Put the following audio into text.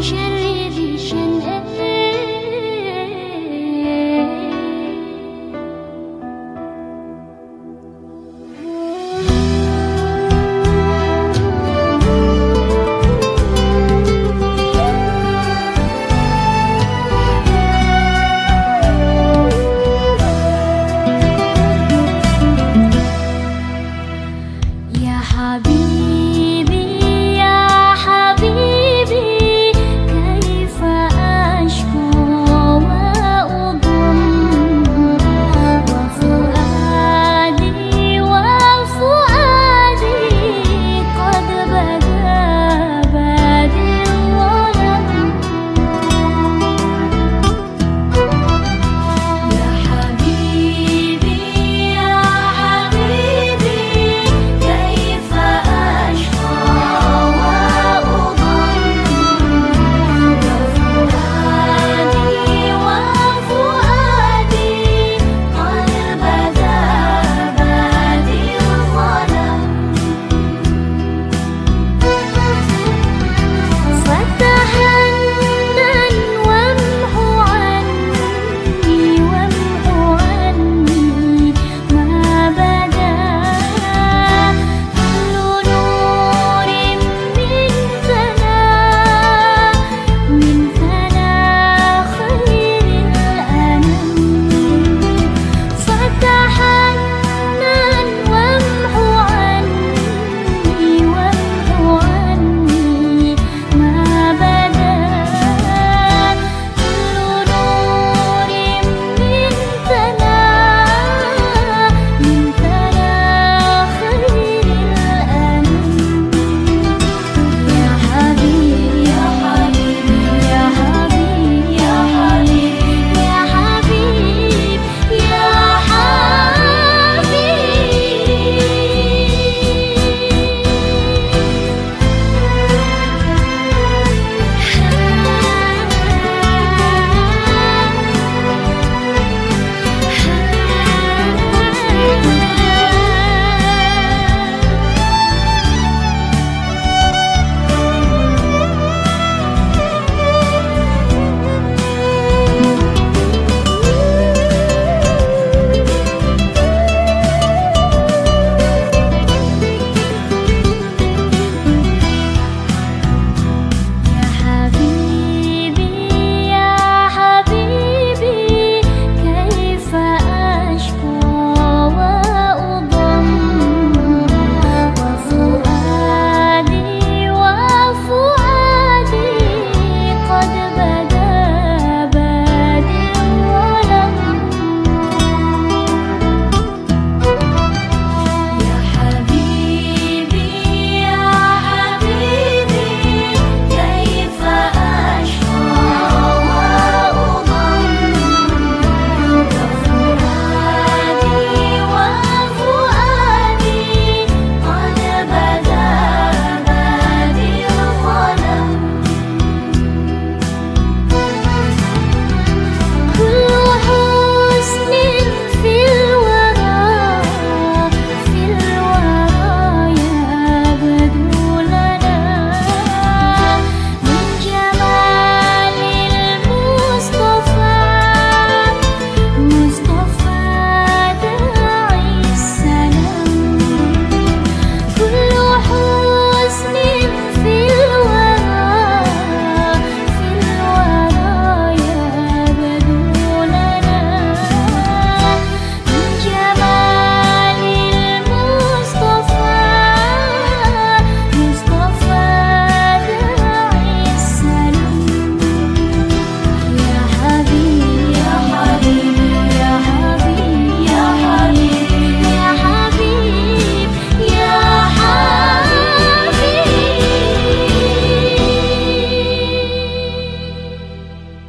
Shelly.